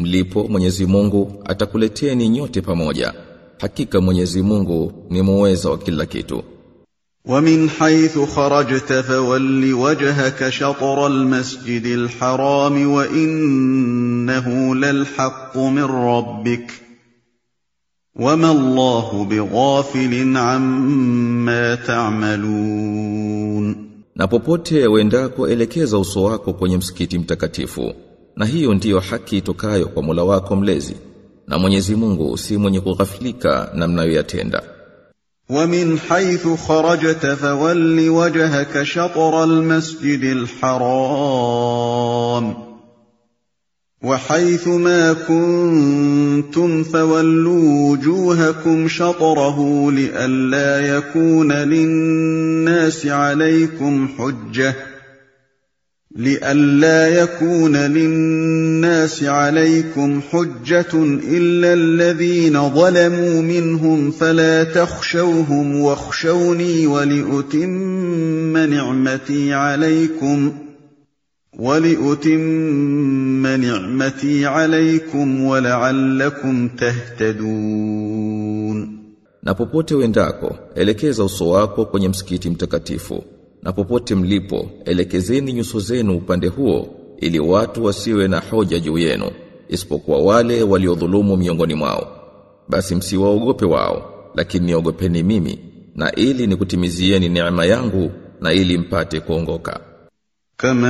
mlipo Mwenyezi Mungu atakuleteni nyote pamoja hakika Mwenyezi Mungu ni muweza wa kila kitu ومن حيث خرجت فول وجهك شطر المسجد الحرام وإنه للحق من ربك وما الله بغافل عما تعملون na popote uendako elekeza uso wako kwenye msikiti mtakatifu na hiyo ndiyo haki itokayo kwa Mola wako mlezi na Mwenyezi Mungu si mwenye kughafilika na mnayoyatenda ومن حيث خرجت فول وجهك شطر المسجد الحرام وحيث ما كنتم فولوا وجوهكم شطره لئلا يكون للناس عليكم حجه لئلا يكون للناس عليكم حجة إلا الذين ظلموا منهم فلا تخشوهم واخشوني ولأتم نعمتي عليكم ولأتم نعمتي عليكم ولعلكم تهتدون. Na popote uendako elekeza uso wako kwenye msikiti mtakatifu. na popote mlipo elekezeni nyuso zenu upande huo ili watu wasiwe na hoja juu yenu isipokuwa wale waliodhulumu miongoni mwao. Basi msiwaogope wao lakini niogopeni mimi na ili nikutimizieni neema yangu na ili mpate kuongoka. Kama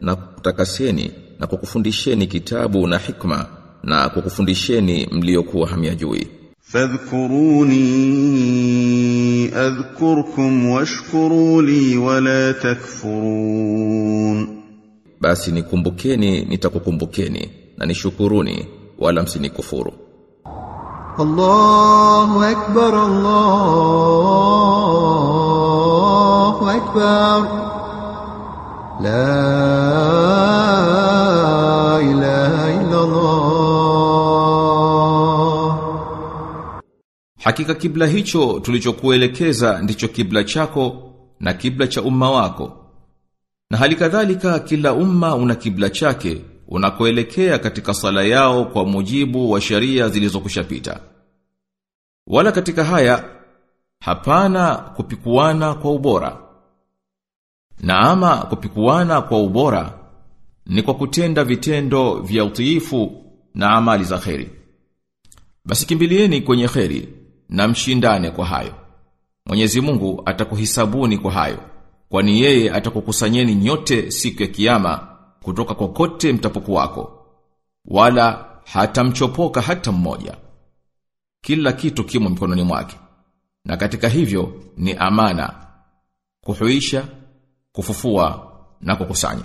na kutakaseni na kukufundisheni kitabu na hikma na kukufundisheni mliokuwa hamyajui. Fadhkuruni adhkurkum washkuru li wala takfurun. Basi nikumbukeni nitakukumbukeni na nishukuruni wala msinikufuru. Allahu akbar Allahu akbar. Hakika kibla hicho tulichokuelekeza ndicho kibla chako na kibla cha umma wako. Na hali kadhalika kila umma una kibla chake unakoelekea katika sala yao kwa mujibu wa sheria zilizokushapita. Wala katika haya hapana kupikuana kwa ubora. Na ama kupikuana kwa ubora ni kwa kutenda vitendo vya utiifu na amali za kheri. Basi kimbilieni kwenye kheri na mshindane kwa hayo. Mwenyezi Mungu atakuhisabuni kwa hayo, kwani yeye atakukusanyeni nyote siku ya kiyama kutoka kokote mtapokuwako. Wala hatamchopoka hata mmoja. Kila kitu kimo mikononi mwake. Na katika hivyo ni amana, kuhuisha, kufufua na kukusanya.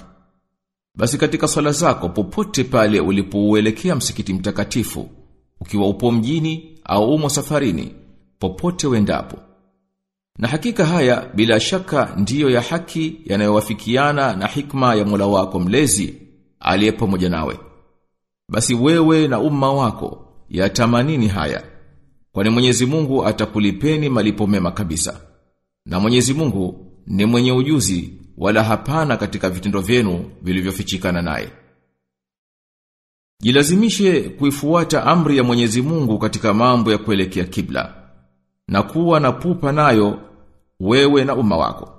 Basi katika swala zako popote pale ulipouelekea msikiti mtakatifu, ukiwa upo mjini au umo safarini, popote wendapo. Na hakika haya bila shaka ndiyo ya haki yanayowafikiana na hikma ya Mola wako mlezi aliye pamoja nawe. Basi wewe na umma wako yatamanini haya. Kwani Mwenyezi Mungu atakulipeni malipo mema kabisa. Na Mwenyezi Mungu ni mwenye ujuzi wala hapana katika vitendo vyenu vilivyofichikana naye. Jilazimishe kuifuata amri ya Mwenyezi Mungu katika mambo ya kuelekea kibla na kuwa na pupa nayo wewe na umma wako.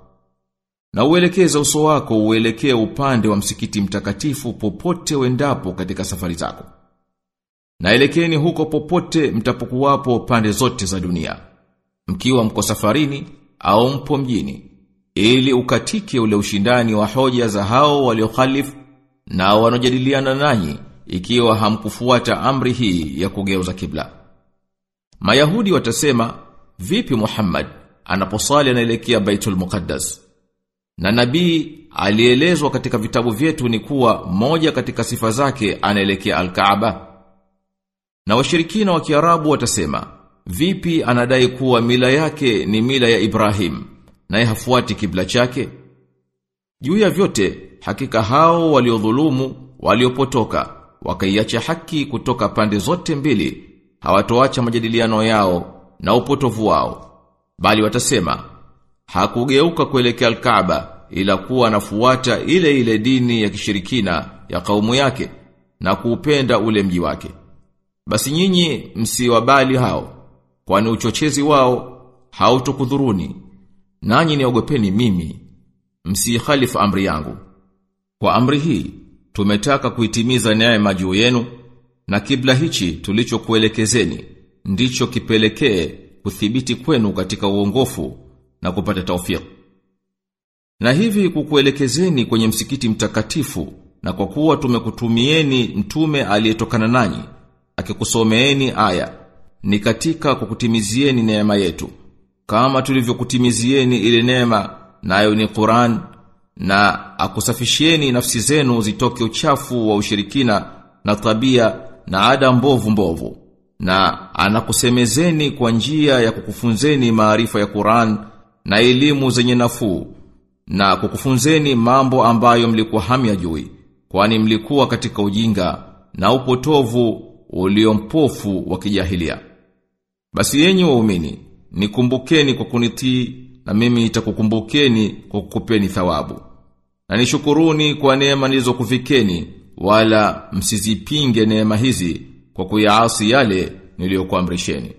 Na uelekeze uso wako uelekee upande wa msikiti mtakatifu popote wendapo katika safari zako. Na elekeni huko popote mtapokuwapo pande zote za dunia. Mkiwa mko safarini au mpo mjini ili ukatike ule ushindani wa hoja za hao waliokhalifu na wanojadiliana nanyi ikiwa hamkufuata amri hii ya kugeuza kibla. Mayahudi watasema, vipi Muhammad anaposali anaelekea Baitul Muqaddas? Na nabii alielezwa katika vitabu vyetu ni kuwa moja katika sifa zake anaelekea Al-Kaaba. Na washirikina wa Kiarabu watasema, vipi anadai kuwa mila yake ni mila ya Ibrahim, naye hafuati kibla chake? Juu ya vyote, hakika hao waliodhulumu, waliopotoka, wakaiacha haki kutoka pande zote mbili, hawatoacha majadiliano yao na upotovu wao. Bali watasema, hakugeuka kuelekea Al-Kaaba ila kuwa anafuata ile ile dini ya kishirikina ya kaumu yake na kuupenda ule mji wake. Basi nyinyi msiwabali hao, kwani uchochezi wao hautukudhuruni. Nanyi niogopeni mimi, msikhalifu amri yangu. Kwa amri hii, tumetaka kuitimiza neema juu yenu, na kibla hichi tulichokuelekezeni, ndicho kipelekee kuthibiti kwenu katika uongofu na kupata taufiki. Na hivi kukuelekezeni kwenye msikiti mtakatifu na kwa kuwa tumekutumieni mtume aliyetokana nanyi akikusomeeni aya ni katika kukutimizieni neema yetu kama tulivyokutimizieni ile neema nayo ni Qur'an na akusafishieni nafsi zenu zitoke uchafu wa ushirikina na tabia na ada mbovu mbovu. Na anakusemezeni kwa njia ya kukufunzeni maarifa ya Qur'an na elimu zenye nafuu na kukufunzeni mambo ambayo mlikuwa hamyajui kwani mlikuwa katika ujinga na upotovu uliompofu wa kijahilia. Basi yenyi waumini nikumbukeni kwa kunitii na mimi nitakukumbukeni kwa kukupeni thawabu. Na nishukuruni kwa neema nilizokufikeni wala msizipinge neema hizi kwa kuyaasi yale niliyokuamrisheni